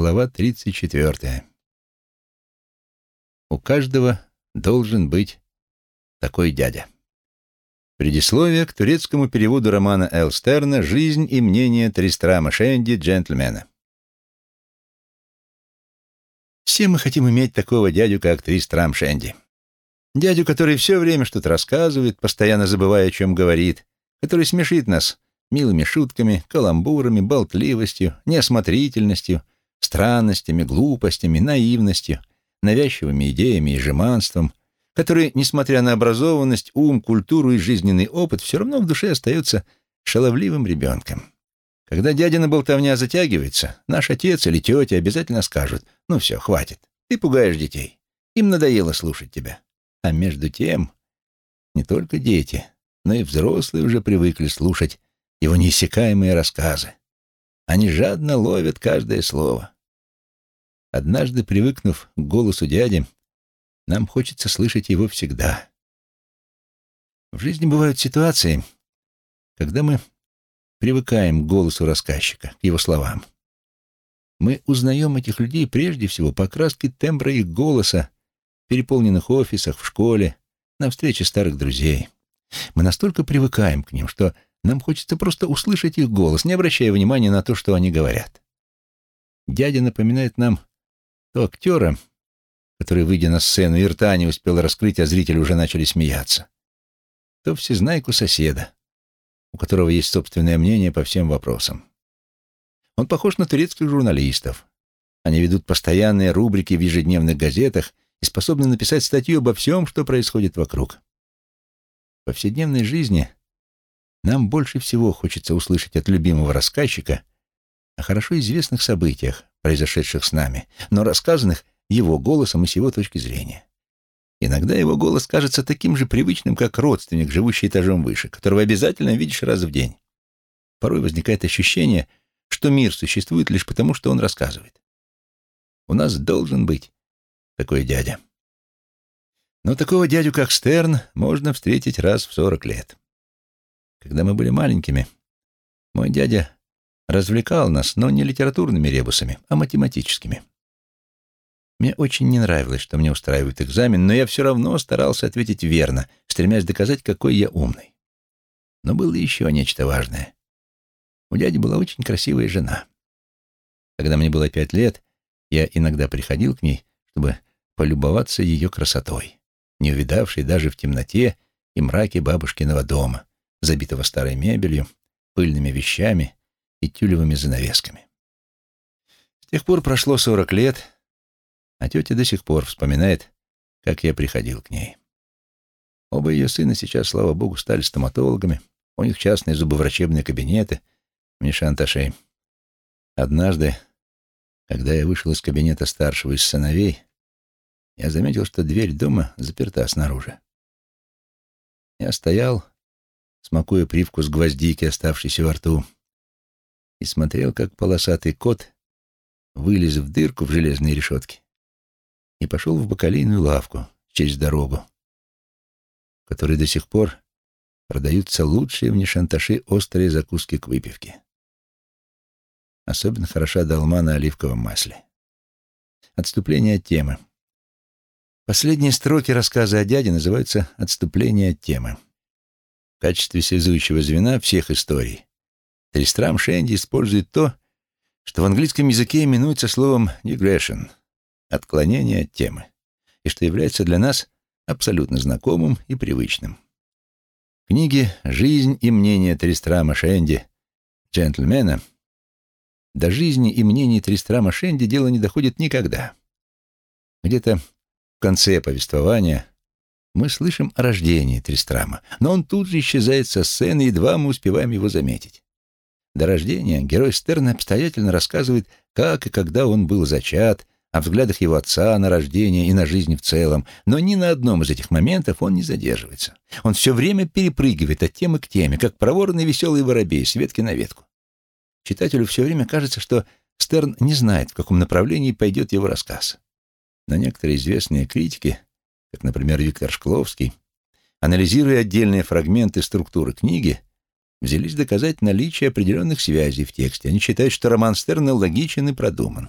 Глава 34. У каждого должен быть такой дядя. Предисловие к турецкому переводу романа Эл Стерна «Жизнь и мнение Тристрама Шенди, джентльмена». Все мы хотим иметь такого дядю, как Тристрам Шенди. Дядю, который все время что-то рассказывает, постоянно забывая, о чем говорит, который смешит нас милыми шутками, каламбурами, болтливостью, неосмотрительностью, странностями, глупостями, наивностью, навязчивыми идеями и жеманством, который, несмотря на образованность, ум, культуру и жизненный опыт, все равно в душе остается шаловливым ребенком. Когда дядина болтовня затягивается, наш отец или тетя обязательно скажут, «Ну все, хватит, ты пугаешь детей, им надоело слушать тебя». А между тем, не только дети, но и взрослые уже привыкли слушать его неиссякаемые рассказы. Они жадно ловят каждое слово. Однажды, привыкнув к голосу дяди, нам хочется слышать его всегда. В жизни бывают ситуации, когда мы привыкаем к голосу рассказчика, к его словам. Мы узнаем этих людей прежде всего по окраске тембра их голоса в переполненных офисах, в школе, на встрече старых друзей. Мы настолько привыкаем к ним, что нам хочется просто услышать их голос, не обращая внимания на то, что они говорят. Дядя напоминает нам то актера, который, выйдя на сцену, и рта не успел раскрыть, а зрители уже начали смеяться, то всезнайку соседа, у которого есть собственное мнение по всем вопросам. Он похож на турецких журналистов. Они ведут постоянные рубрики в ежедневных газетах и способны написать статью обо всем, что происходит вокруг. В повседневной жизни нам больше всего хочется услышать от любимого рассказчика о хорошо известных событиях, произошедших с нами, но рассказанных его голосом и с его точки зрения. Иногда его голос кажется таким же привычным, как родственник, живущий этажом выше, которого обязательно видишь раз в день. Порой возникает ощущение, что мир существует лишь потому, что он рассказывает. У нас должен быть такой дядя. Но такого дядю, как Стерн, можно встретить раз в сорок лет. Когда мы были маленькими, мой дядя развлекал нас, но не литературными ребусами, а математическими. Мне очень не нравилось, что мне устраивают экзамен, но я все равно старался ответить верно, стремясь доказать, какой я умный. Но было еще нечто важное. У дяди была очень красивая жена. Когда мне было пять лет, я иногда приходил к ней, чтобы полюбоваться ее красотой, не увидавшей даже в темноте и мраке бабушкиного дома, забитого старой мебелью, пыльными вещами и тюлевыми занавесками. С тех пор прошло сорок лет, а тетя до сих пор вспоминает, как я приходил к ней. Оба ее сына сейчас, слава богу, стали стоматологами, у них частные зубоврачебные кабинеты в Нишанташе. Однажды, когда я вышел из кабинета старшего из сыновей, я заметил, что дверь дома заперта снаружи. Я стоял, смакуя привкус гвоздики, оставшейся во рту, и смотрел, как полосатый кот вылез в дырку в железной решетке и пошел в бакалейную лавку через дорогу, в которой до сих пор продаются лучшие в Нишанташи острые закуски к выпивке. Особенно хороша долма на оливковом масле. Отступление от темы. Последние строки рассказа о дяде называются «Отступление от темы». В качестве связующего звена всех историй Тристрам Шенди использует то, что в английском языке именуется словом digression — отклонение от темы, и что является для нас абсолютно знакомым и привычным. В книге «Жизнь и мнение Тристрама Шенди. Джентльмена» до жизни и мнений Тристрама Шенди дело не доходит никогда. Где-то в конце повествования мы слышим о рождении Тристрама, но он тут же исчезает со сцены, едва мы успеваем его заметить. До рождения герой Стерна обстоятельно рассказывает, как и когда он был зачат, о взглядах его отца на рождение и на жизнь в целом, но ни на одном из этих моментов он не задерживается. Он все время перепрыгивает от темы к теме, как проворный веселый воробей с ветки на ветку. Читателю все время кажется, что Стерн не знает, в каком направлении пойдет его рассказ. Но некоторые известные критики как, например, Виктор Шкловский, анализируя отдельные фрагменты структуры книги, взялись доказать наличие определенных связей в тексте. Они считают, что роман Стерна логичен и продуман.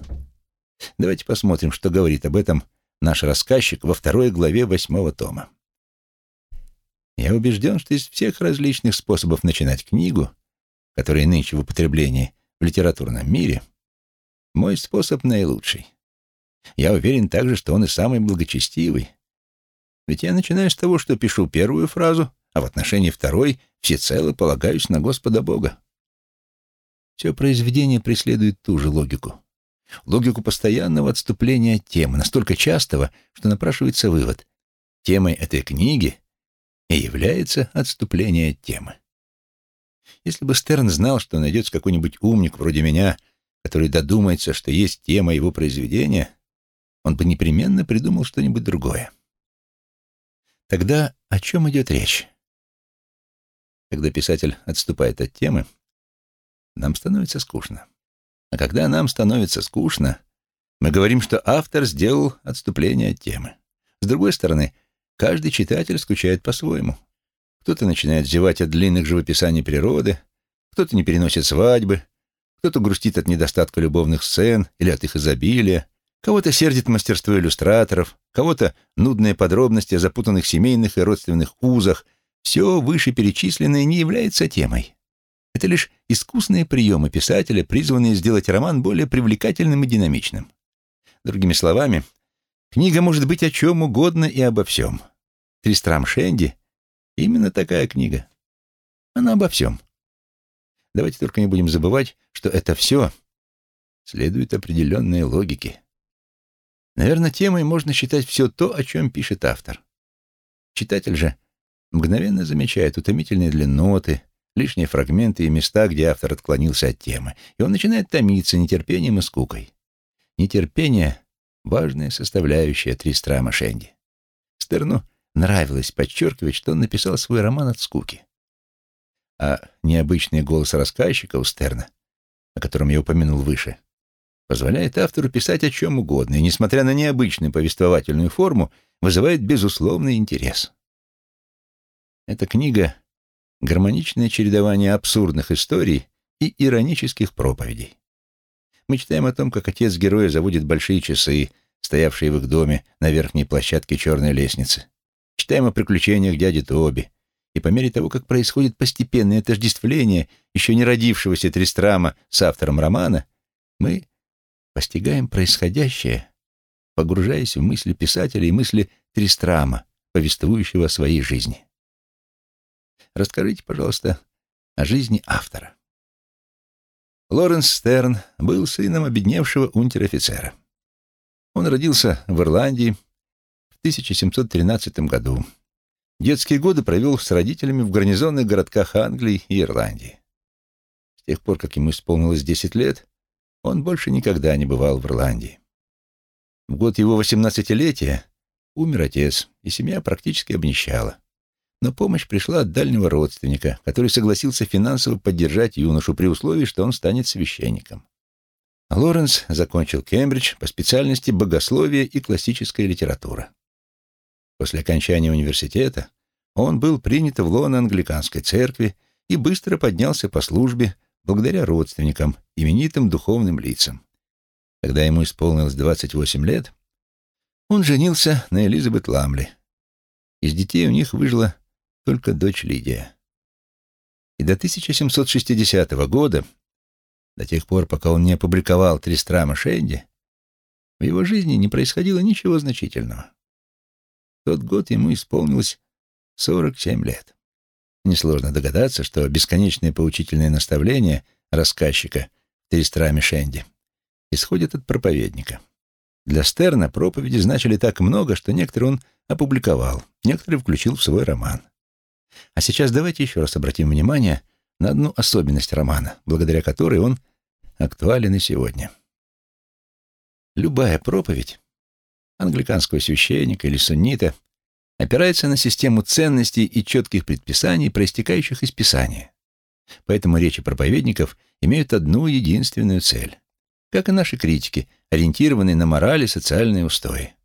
Давайте посмотрим, что говорит об этом наш рассказчик во второй главе восьмого тома. Я убежден, что из всех различных способов начинать книгу, которые нынче в употреблении в литературном мире, мой способ наилучший. Я уверен также, что он и самый благочестивый. Ведь я начинаю с того, что пишу первую фразу, а в отношении второй всецело полагаюсь на Господа Бога. Все произведение преследует ту же логику. Логику постоянного отступления от темы, настолько частого, что напрашивается вывод. Темой этой книги и является отступление от темы. Если бы Стерн знал, что найдется какой-нибудь умник вроде меня, который додумается, что есть тема его произведения, он бы непременно придумал что-нибудь другое. Тогда о чем идет речь? Когда писатель отступает от темы, нам становится скучно. А когда нам становится скучно, мы говорим, что автор сделал отступление от темы. С другой стороны, каждый читатель скучает по-своему. Кто-то начинает зевать от длинных живописаний природы, кто-то не переносит свадьбы, кто-то грустит от недостатка любовных сцен или от их изобилия, кого-то сердит мастерство иллюстраторов, кого-то нудные подробности о запутанных семейных и родственных узах. Все вышеперечисленное не является темой. Это лишь искусные приемы писателя, призванные сделать роман более привлекательным и динамичным. Другими словами, книга может быть о чем угодно и обо всем. «Тристрам Шенди» — именно такая книга. Она обо всем. Давайте только не будем забывать, что это все следует определенной логике. Наверное, темой можно считать все то, о чем пишет автор. Читатель же мгновенно замечает утомительные длинноты, лишние фрагменты и места, где автор отклонился от темы, и он начинает томиться нетерпением и скукой. Нетерпение — важная составляющая Тристрама Шенди. Стерну нравилось подчеркивать, что он написал свой роман от скуки. А необычный голос рассказчика у Стерна, о котором я упомянул выше, позволяет автору писать о чем угодно, и, несмотря на необычную повествовательную форму, вызывает безусловный интерес. Эта книга гармоничное чередование абсурдных историй и иронических проповедей. Мы читаем о том, как отец героя заводит большие часы, стоявшие в их доме на верхней площадке черной лестницы. Читаем о приключениях дяди Тоби. И по мере того, как происходит постепенное отождествление еще не родившегося Тристрама с автором романа, мы постигаем происходящее, погружаясь в мысли писателя и мысли Тристрама, повествующего о своей жизни. Расскажите, пожалуйста, о жизни автора. Лоренс Стерн был сыном обедневшего унтер-офицера. Он родился в Ирландии в 1713 году. Детские годы провел с родителями в гарнизонных городках Англии и Ирландии. С тех пор, как ему исполнилось 10 лет, он больше никогда не бывал в Ирландии. В год его восемнадцатилетия умер отец, и семья практически обнищала но помощь пришла от дальнего родственника, который согласился финансово поддержать юношу при условии, что он станет священником. Лоренс закончил Кембридж по специальности богословие и классическая литература. После окончания университета он был принят в лоно англиканской церкви и быстро поднялся по службе благодаря родственникам, именитым духовным лицам. Когда ему исполнилось 28 лет, он женился на Элизабет Ламли. Из детей у них выжила только дочь Лидия. И до 1760 года, до тех пор, пока он не опубликовал Тристрама Шенди, в его жизни не происходило ничего значительного. В тот год ему исполнилось 47 лет. Несложно догадаться, что бесконечные поучительные наставления рассказчика Тристраме Шенди исходят от проповедника. Для Стерна проповеди значили так много, что некоторые он опубликовал, некоторые включил в свой роман. А сейчас давайте еще раз обратим внимание на одну особенность романа, благодаря которой он актуален и сегодня. Любая проповедь англиканского священника или суннита опирается на систему ценностей и четких предписаний, проистекающих из Писания. Поэтому речи проповедников имеют одну единственную цель, как и наши критики, ориентированные на мораль и социальные устои.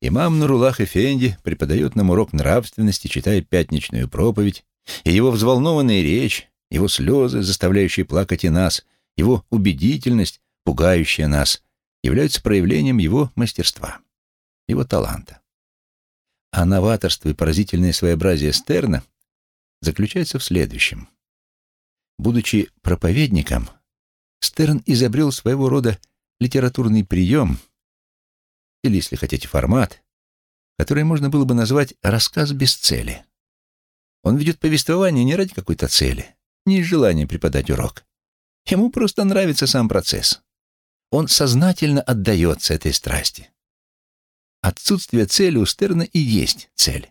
Имам Нурулах Эфенди преподает нам урок нравственности, читая пятничную проповедь, и его взволнованная речь, его слезы, заставляющие плакать и нас, его убедительность, пугающая нас, являются проявлением его мастерства, его таланта. А новаторство и поразительное своеобразие Стерна заключается в следующем. Будучи проповедником, Стерн изобрел своего рода литературный прием, или, если хотите, формат, который можно было бы назвать «рассказ без цели». Он ведет повествование не ради какой-то цели, не из желания преподать урок. Ему просто нравится сам процесс. Он сознательно отдается этой страсти. Отсутствие цели у Стерна и есть цель.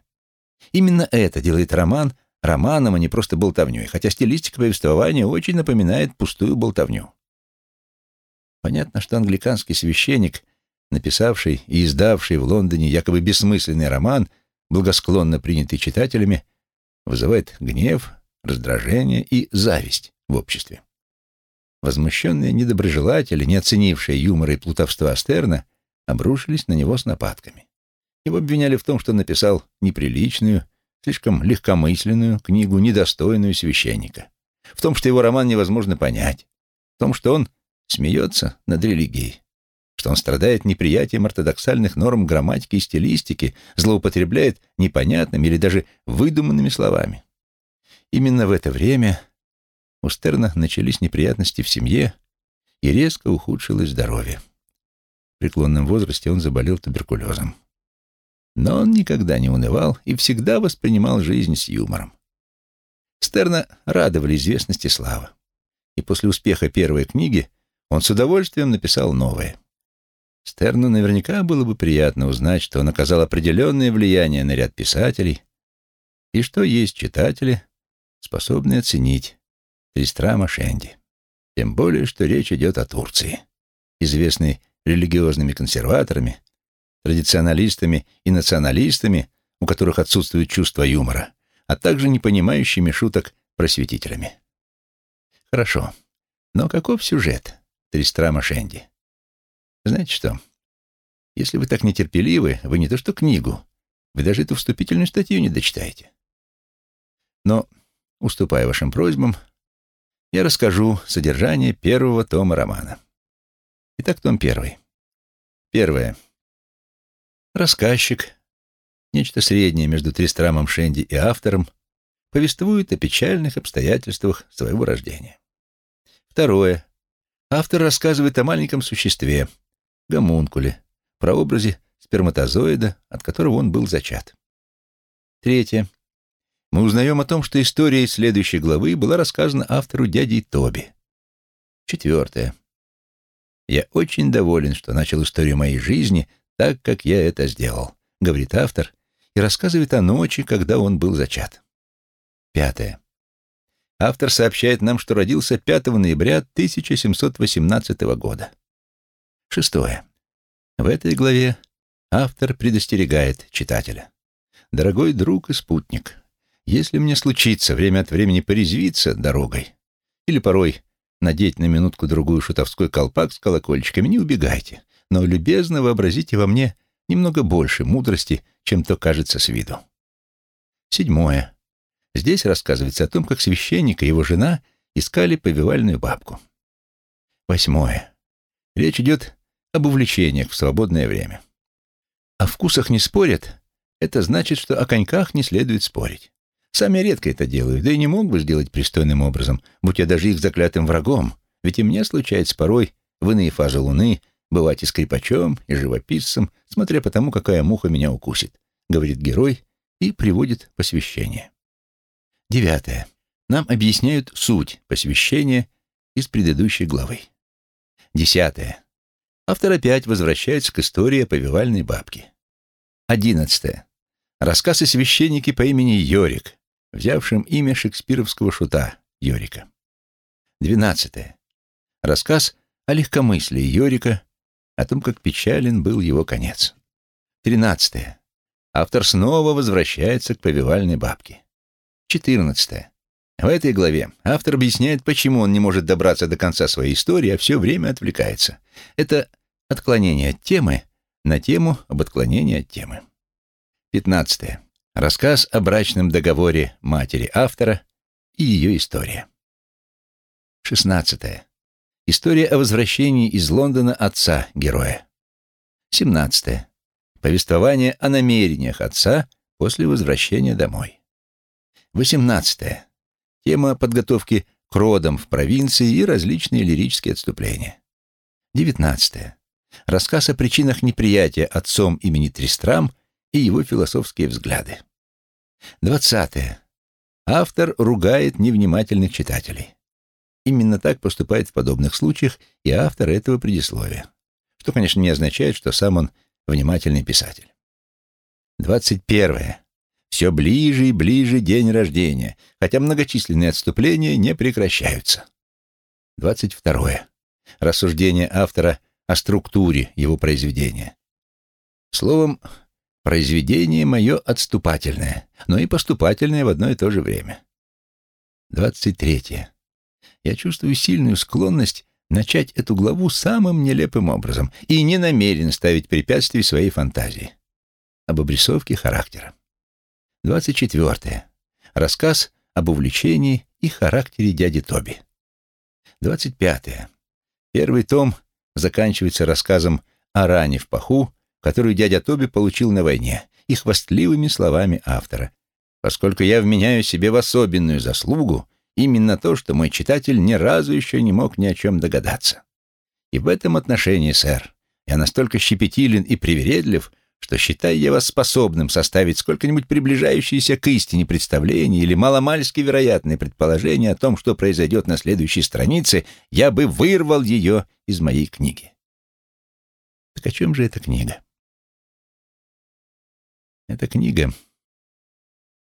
Именно это делает роман романом, а не просто болтовней, хотя стилистика повествования очень напоминает пустую болтовню. Понятно, что англиканский священник, написавший и издавший в Лондоне якобы бессмысленный роман, благосклонно принятый читателями, вызывает гнев, раздражение и зависть в обществе. Возмущенные недоброжелатели, не оценившие юмора и плутовства Стерна, обрушились на него с нападками. Его обвиняли в том, что написал неприличную, слишком легкомысленную книгу, недостойную священника. В том, что его роман невозможно понять. В том, что он смеется над религией. Что он страдает неприятием ортодоксальных норм грамматики и стилистики, злоупотребляет непонятными или даже выдуманными словами. Именно в это время у Стерна начались неприятности в семье и резко ухудшилось здоровье. В преклонном возрасте он заболел туберкулезом. Но он никогда не унывал и всегда воспринимал жизнь с юмором. Стерна радовали известность и слава. И после успеха первой книги он с удовольствием написал новое. Стерну наверняка было бы приятно узнать, что он оказал определенное влияние на ряд писателей и что есть читатели, способные оценить Тристрама Шенди. Тем более, что речь идет о Турции, известной религиозными консерваторами, традиционалистами и националистами, у которых отсутствует чувство юмора, а также не понимающими шуток просветителями. Хорошо, но каков сюжет Тристрама Шенди? Знаете что? Если вы так нетерпеливы, вы не то что книгу, вы даже эту вступительную статью не дочитаете. Но, уступая вашим просьбам, я расскажу содержание первого тома романа. Итак, том первый. Первое. Рассказчик, нечто среднее между Тристрамом Шенди и автором, повествует о печальных обстоятельствах своего рождения. Второе. Автор рассказывает о маленьком существе, гомункуле, прообразе сперматозоида, от которого он был зачат. Третье мы узнаем о том, что история из следующей главы была рассказана автору дядей Тоби. Четвертое. «Я очень доволен, что начал историю моей жизни так, как я это сделал», — говорит автор и рассказывает о ночи, когда он был зачат. Пятое. Автор сообщает нам, что родился 5 ноября 1718 года. Шестое. В этой главе автор предостерегает читателя. «Дорогой друг и спутник, если мне случится время от времени порезвиться дорогой или порой надеть на минутку-другую шутовской колпак с колокольчиками, не убегайте, но любезно вообразите во мне немного больше мудрости, чем то кажется с виду. Седьмое. Здесь рассказывается о том, как священник и его жена искали повивальную бабку. Восьмое. Речь идет об увлечениях в свободное время. О вкусах не спорят, это значит, что о коньках не следует спорить. Сам я редко это делаю, да и не мог бы сделать пристойным образом, будь я даже их заклятым врагом, ведь и мне случается порой в иные фазы луны бывать и скрипачом, и живописцем, смотря по тому, какая муха меня укусит, говорит герой и приводит посвящение. Девятое. Нам объясняют суть посвящения из предыдущей главы. Десятое. Автор опять возвращается к истории повивальной бабке. Одиннадцатое. Рассказ о священнике по имени Йорик, взявшим имя шекспировского шута Йорика. Двенадцатое. Рассказ о легкомыслии Йорика, о том, как печален был его конец. Тринадцатое. Автор снова возвращается к повивальной бабке. Четырнадцатое. В этой главе автор объясняет, почему он не может добраться до конца своей истории, а все время отвлекается. Это отклонение от темы на тему об отклонении от темы. Пятнадцатое. Рассказ о брачном договоре матери автора и ее история. 16. История о возвращении из Лондона отца героя. 17. Повествование о намерениях отца после возвращения домой. 18. Тема подготовки к родам в провинции и различные лирические отступления. 19. Рассказ о причинах неприятия отцом имени Тристрам и его философские взгляды. 20. Автор ругает невнимательных читателей. Именно так поступает в подобных случаях и автор этого предисловия. Что, конечно, не означает, что сам он внимательный писатель. 21. Все ближе и ближе день рождения, хотя многочисленные отступления не прекращаются. 22. Рассуждение автора о структуре его произведения. Словом, произведение мое отступательное, но и поступательное в одно и то же время. 23. Я чувствую сильную склонность начать эту главу самым нелепым образом и не намерен ставить препятствий своей фантазии. Об обрисовке характера. 24. Рассказ об увлечении и характере дяди Тоби. 25. Первый том заканчивается рассказом о ране в паху, которую дядя Тоби получил на войне, и хвастливыми словами автора. Поскольку я вменяю себе в особенную заслугу именно то, что мой читатель ни разу еще не мог ни о чем догадаться. И в этом отношении, сэр, я настолько щепетилен и привередлив, что считаю я вас способным составить сколько-нибудь приближающееся к истине представление или маломальски вероятное предположение о том, что произойдет на следующей странице, я бы вырвал ее из моей книги. Так о чем же эта книга? Эта книга,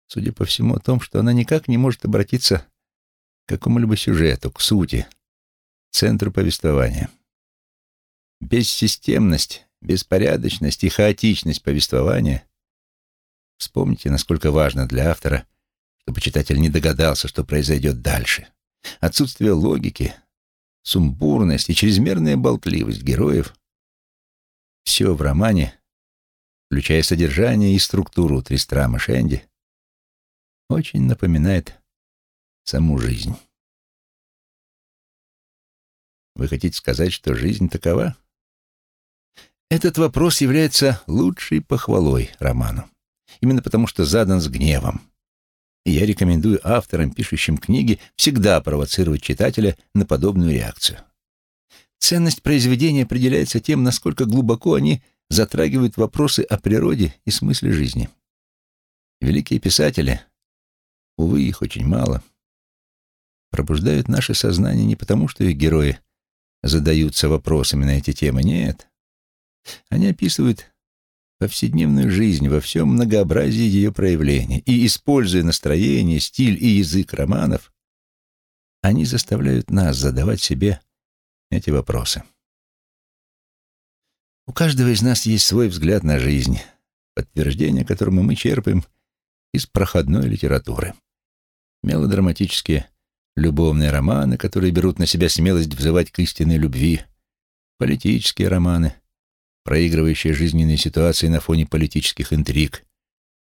судя по всему, о том, что она никак не может обратиться к какому-либо сюжету, к сути, центру повествования. Бессистемность беспорядочность и хаотичность повествования, вспомните, насколько важно для автора, чтобы читатель не догадался, что произойдет дальше. Отсутствие логики, сумбурность и чрезмерная болтливость героев — все в романе, включая содержание и структуру Тристрама Шенди, очень напоминает саму жизнь. Вы хотите сказать, что жизнь такова? Этот вопрос является лучшей похвалой роману. Именно потому, что задан с гневом. И я рекомендую авторам, пишущим книги, всегда провоцировать читателя на подобную реакцию. Ценность произведения определяется тем, насколько глубоко они затрагивают вопросы о природе и смысле жизни. Великие писатели, увы, их очень мало, пробуждают наше сознание не потому, что их герои задаются вопросами на эти темы, нет. Они описывают повседневную жизнь во всем многообразии ее проявлений, и, используя настроение, стиль и язык романов, они заставляют нас задавать себе эти вопросы. У каждого из нас есть свой взгляд на жизнь, подтверждение которому мы черпаем из проходной литературы. Мелодраматические любовные романы, которые берут на себя смелость взывать к истинной любви, политические романы, проигрывающие жизненные ситуации на фоне политических интриг,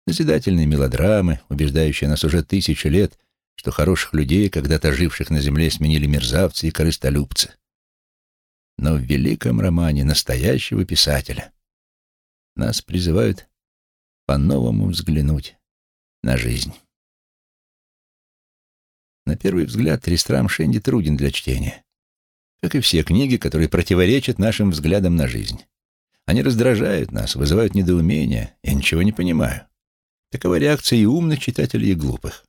назидательные мелодрамы, убеждающие нас уже тысячи лет, что хороших людей, когда-то живших на земле, сменили мерзавцы и корыстолюбцы. Но в великом романе настоящего писателя нас призывают по-новому взглянуть на жизнь. На первый взгляд Тристрам Шенди труден для чтения, как и все книги, которые противоречат нашим взглядам на жизнь. Они раздражают нас, вызывают недоумение. Я ничего не понимаю. Такова реакция и умных читателей, и глупых.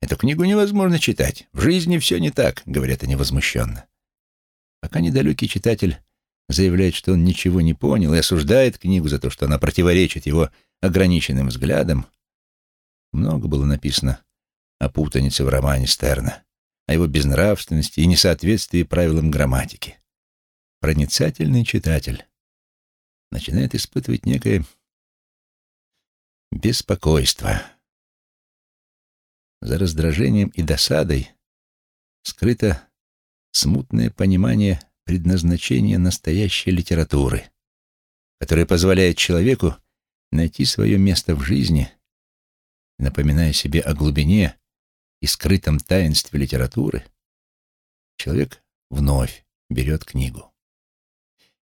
Эту книгу невозможно читать. В жизни все не так, говорят они возмущенно. Пока недалекий читатель заявляет, что он ничего не понял и осуждает книгу за то, что она противоречит его ограниченным взглядам, много было написано о путанице в романе Стерна, о его безнравственности и несоответствии правилам грамматики. Проницательный читатель начинает испытывать некое беспокойство. За раздражением и досадой скрыто смутное понимание предназначения настоящей литературы, которое позволяет человеку найти свое место в жизни, напоминая себе о глубине и скрытом таинстве литературы, человек вновь берет книгу.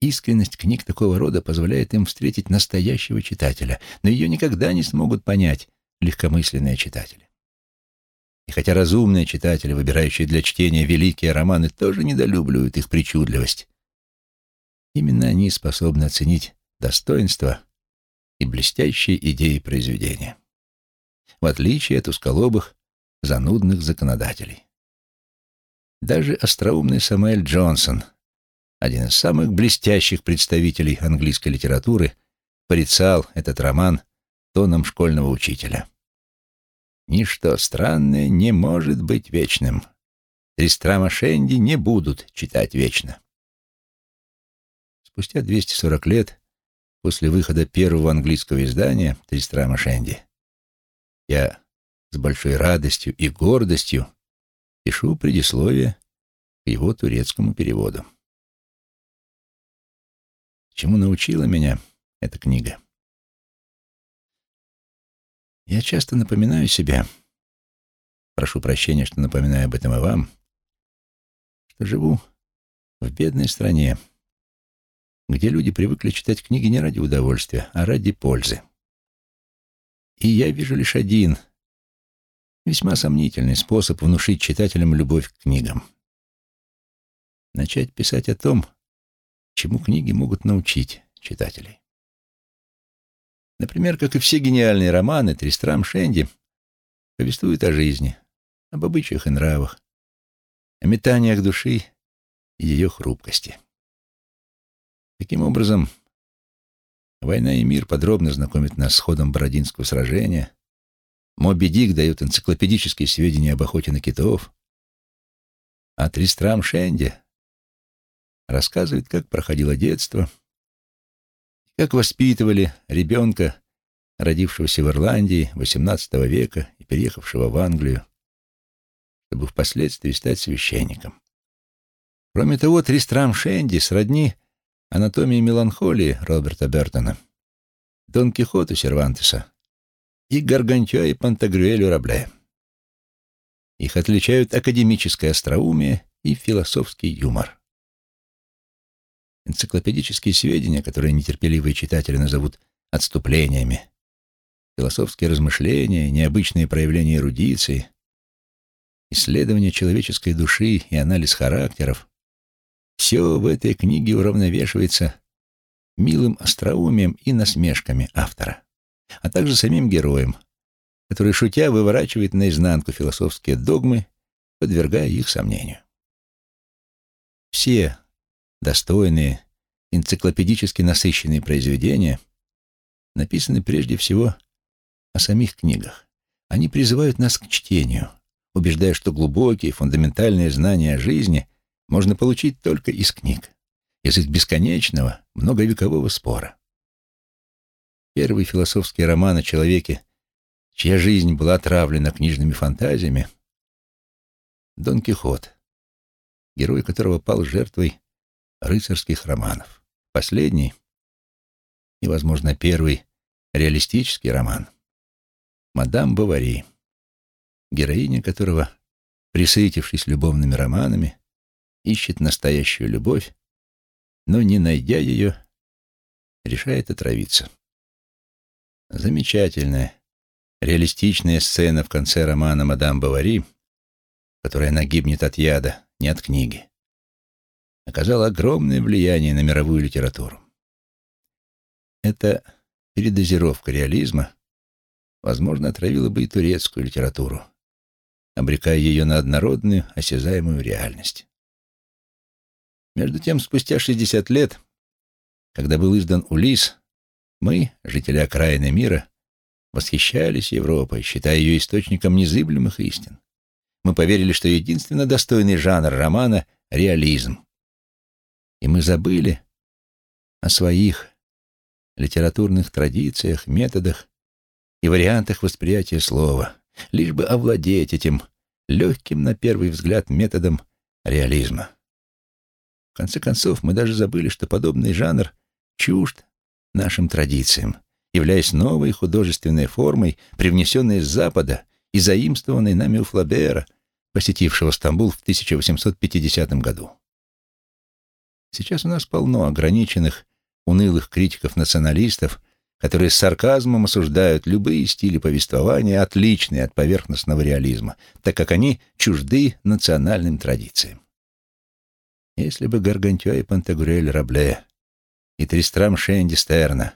Искренность книг такого рода позволяет им встретить настоящего читателя, но ее никогда не смогут понять легкомысленные читатели. И хотя разумные читатели, выбирающие для чтения великие романы, тоже недолюбливают их причудливость, именно они способны оценить достоинства и блестящие идеи произведения, в отличие от усколобых, занудных законодателей. Даже остроумный Самуэль Джонсон, один из самых блестящих представителей английской литературы, порицал этот роман тоном школьного учителя. Ничто странное не может быть вечным. Тристрама Шенди не будут читать вечно. Спустя 240 лет после выхода первого английского издания Тристрама Шенди я с большой радостью и гордостью пишу предисловие к его турецкому переводу. Чему научила меня эта книга? Я часто напоминаю себе, прошу прощения, что напоминаю об этом и вам, что живу в бедной стране, где люди привыкли читать книги не ради удовольствия, а ради пользы. И я вижу лишь один, весьма сомнительный способ внушить читателям любовь к книгам. Начать писать о том, чему книги могут научить читателей. Например, как и все гениальные романы, Тристрам Шенди повествует о жизни, об обычаях и нравах, о метаниях души и ее хрупкости. Таким образом, «Война и мир» подробно знакомит нас с ходом Бородинского сражения, Моби Дик дает энциклопедические сведения об охоте на китов, а Тристрам Шенди рассказывает, как проходило детство, как воспитывали ребенка, родившегося в Ирландии XVIII века и переехавшего в Англию, чтобы впоследствии стать священником. Кроме того, Тристрам Шенди сродни анатомии меланхолии Роберта Бертона, Дон Кихоту Сервантеса и Гаргантюа и Пантагрюэлю Рабле. Их отличают академическое остроумие и философский юмор. Энциклопедические сведения, которые нетерпеливые читатели назовут отступлениями, философские размышления, необычные проявления эрудиции, исследование человеческой души и анализ характеров — все в этой книге уравновешивается милым остроумием и насмешками автора, а также самим героем, который, шутя, выворачивает наизнанку философские догмы, подвергая их сомнению. Все достойные, энциклопедически насыщенные произведения написаны прежде всего о самих книгах. Они призывают нас к чтению, убеждая, что глубокие, фундаментальные знания о жизни можно получить только из книг, из их бесконечного, многовекового спора. Первый философский роман о человеке, чья жизнь была отравлена книжными фантазиями, Дон Кихот, герой которого пал жертвой рыцарских романов. Последний и, возможно, первый реалистический роман «Мадам Бавари», героиня которого, присытившись любовными романами, ищет настоящую любовь, но, не найдя ее, решает отравиться. Замечательная, реалистичная сцена в конце романа «Мадам Бавари», в которой она гибнет от яда, не от книги оказал огромное влияние на мировую литературу. Эта передозировка реализма, возможно, отравила бы и турецкую литературу, обрекая ее на однородную, осязаемую реальность. Между тем, спустя 60 лет, когда был издан «Улис», мы, жители окраины мира, восхищались Европой, считая ее источником незыблемых истин. Мы поверили, что единственно достойный жанр романа — реализм, и мы забыли о своих литературных традициях, методах и вариантах восприятия слова, лишь бы овладеть этим легким на первый взгляд методом реализма. В конце концов, мы даже забыли, что подобный жанр чужд нашим традициям, являясь новой художественной формой, привнесенной с Запада и заимствованной нами у Флабера, посетившего Стамбул в 1850 году. Сейчас у нас полно ограниченных, унылых критиков-националистов, которые с сарказмом осуждают любые стили повествования, отличные от поверхностного реализма, так как они чужды национальным традициям. Если бы Гаргантюа и Пантагрюэль Рабле и Тристрам Шенди Стерна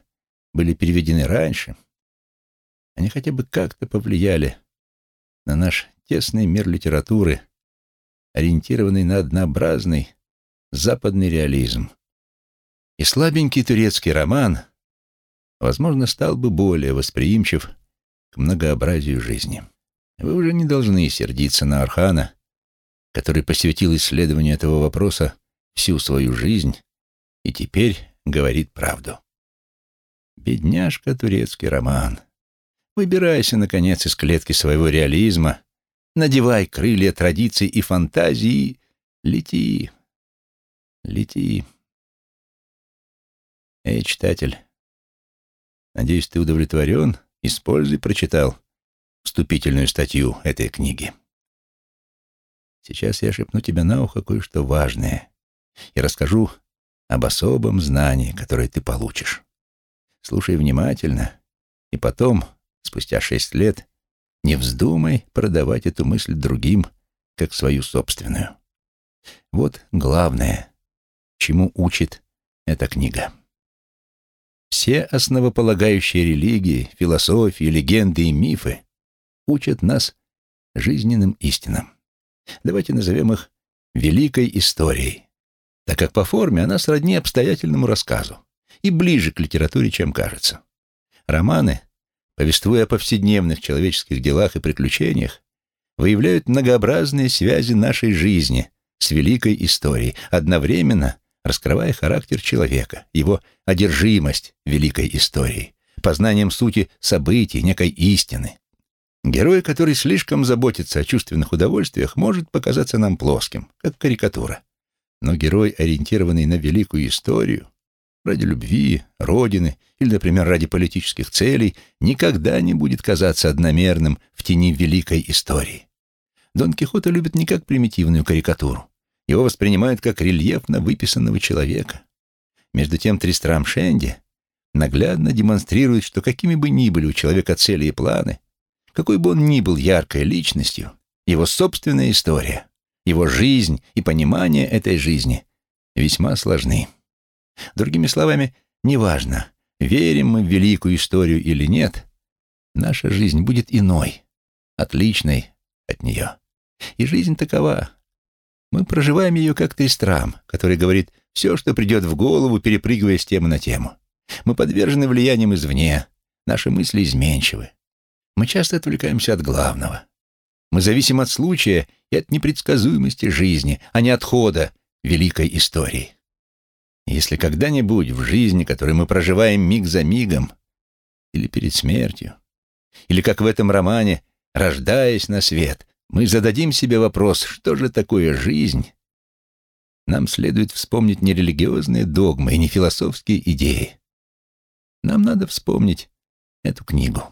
были переведены раньше, они хотя бы как-то повлияли на наш тесный мир литературы, ориентированный на однообразный западный реализм. И слабенький турецкий роман, возможно, стал бы более восприимчив к многообразию жизни. Вы уже не должны сердиться на Архана, который посвятил исследованию этого вопроса всю свою жизнь и теперь говорит правду. Бедняжка турецкий роман. Выбирайся, наконец, из клетки своего реализма, надевай крылья традиций и фантазии, лети, лети. Эй, читатель, надеюсь, ты удовлетворен? Используй, прочитал вступительную статью этой книги. Сейчас я шепну тебе на ухо кое-что важное и расскажу об особом знании, которое ты получишь. Слушай внимательно, и потом спустя шесть лет, не вздумай продавать эту мысль другим, как свою собственную. Вот главное, чему учит эта книга. Все основополагающие религии, философии, легенды и мифы учат нас жизненным истинам. Давайте назовем их великой историей, так как по форме она сродни обстоятельному рассказу и ближе к литературе, чем кажется. Романы повествуя о повседневных человеческих делах и приключениях, выявляют многообразные связи нашей жизни с великой историей, одновременно раскрывая характер человека, его одержимость великой историей, познанием сути событий, некой истины. Герой, который слишком заботится о чувственных удовольствиях, может показаться нам плоским, как карикатура. Но герой, ориентированный на великую историю, ради любви, родины или, например, ради политических целей, никогда не будет казаться одномерным в тени великой истории. Дон Кихота любит не как примитивную карикатуру. Его воспринимают как рельефно выписанного человека. Между тем Тристрам Шенди наглядно демонстрирует, что какими бы ни были у человека цели и планы, какой бы он ни был яркой личностью, его собственная история, его жизнь и понимание этой жизни весьма сложны. Другими словами, неважно, верим мы в великую историю или нет, наша жизнь будет иной, отличной от нее. И жизнь такова. Мы проживаем ее как Тристрам, который говорит все, что придет в голову, перепрыгивая с темы на тему. Мы подвержены влияниям извне, наши мысли изменчивы. Мы часто отвлекаемся от главного. Мы зависим от случая и от непредсказуемости жизни, а не от хода великой истории. Если когда-нибудь в жизни, которую мы проживаем миг за мигом, или перед смертью, или как в этом романе, рождаясь на свет, мы зададим себе вопрос, что же такое жизнь, нам следует вспомнить не религиозные догмы и не философские идеи. Нам надо вспомнить эту книгу.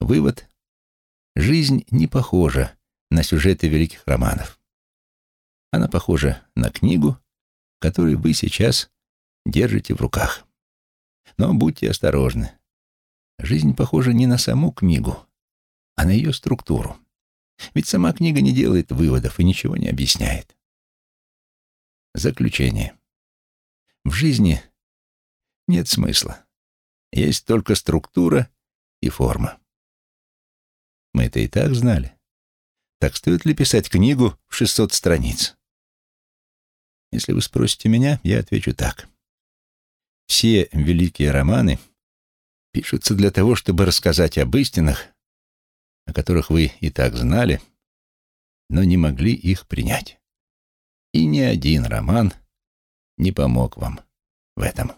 Вывод. Жизнь не похожа на сюжеты великих романов. Она похожа на книгу, который вы сейчас держите в руках. Но будьте осторожны. Жизнь похожа не на саму книгу, а на ее структуру. Ведь сама книга не делает выводов и ничего не объясняет. Заключение. В жизни нет смысла. Есть только структура и форма. Мы это и так знали. Так стоит ли писать книгу в 600 страниц? Если вы спросите меня, я отвечу так. Все великие романы пишутся для того, чтобы рассказать об истинах, о которых вы и так знали, но не могли их принять. И ни один роман не помог вам в этом.